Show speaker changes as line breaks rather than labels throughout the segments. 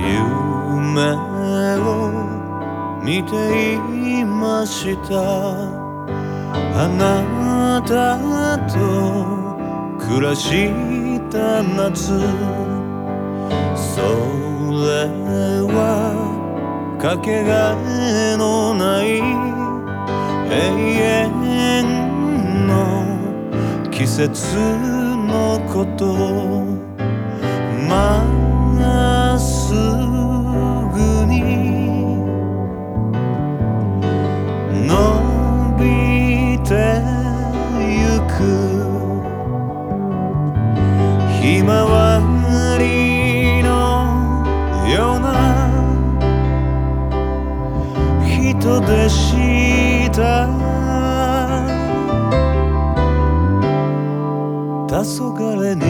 夢を見ていました。あなたと暮らした夏。それはかけがえのない。永遠の季節のこと、ますぐに伸びてゆくひまわりのような人でした。黄昏に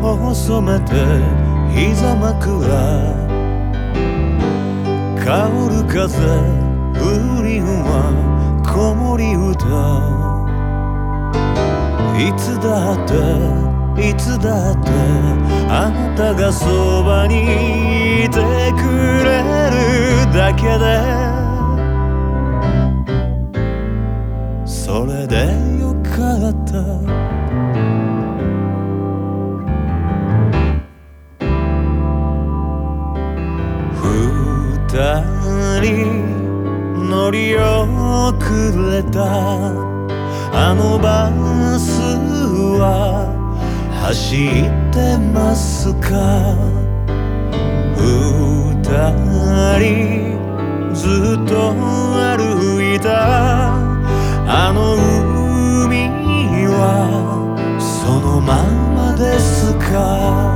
細めて膝枕。香る風風鈴は子守歌。いつだっていつだってあなたがそばにいてくれるだけで。それでよかった。り遅れた。あのバスは走ってますか？二人ずっと歩いた。あの海はそのままですか？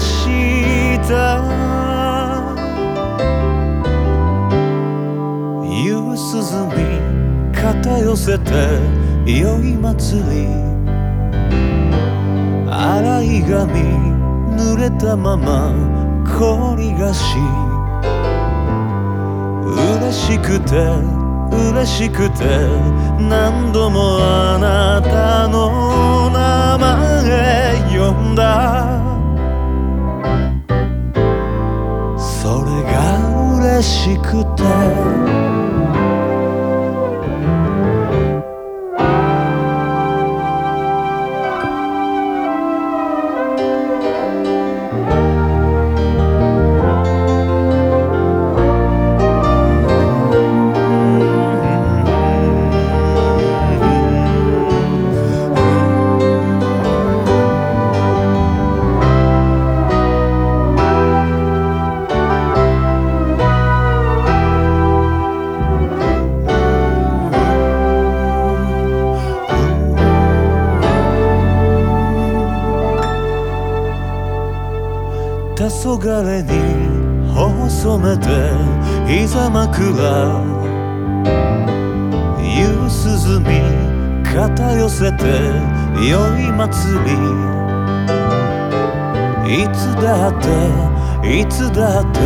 した。夕涼み肩寄せて酔い祭り。洗い髪濡れたまま凝りがし嬉しくて嬉しくて何度もあしくて黄昏に細めて膝枕夕涼み肩寄せて酔い祭り。いつだっていつだって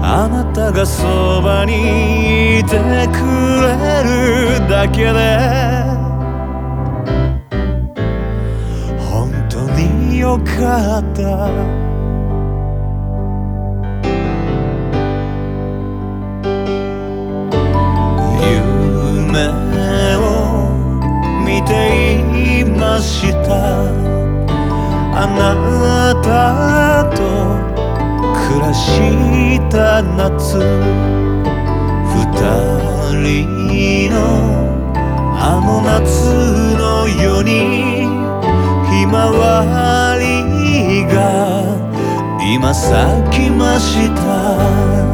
あなたがそばにいてくれるだけで。本当によかった。ていました。あなたと暮らした夏。二人のあの夏のようにひまわりが今咲きました。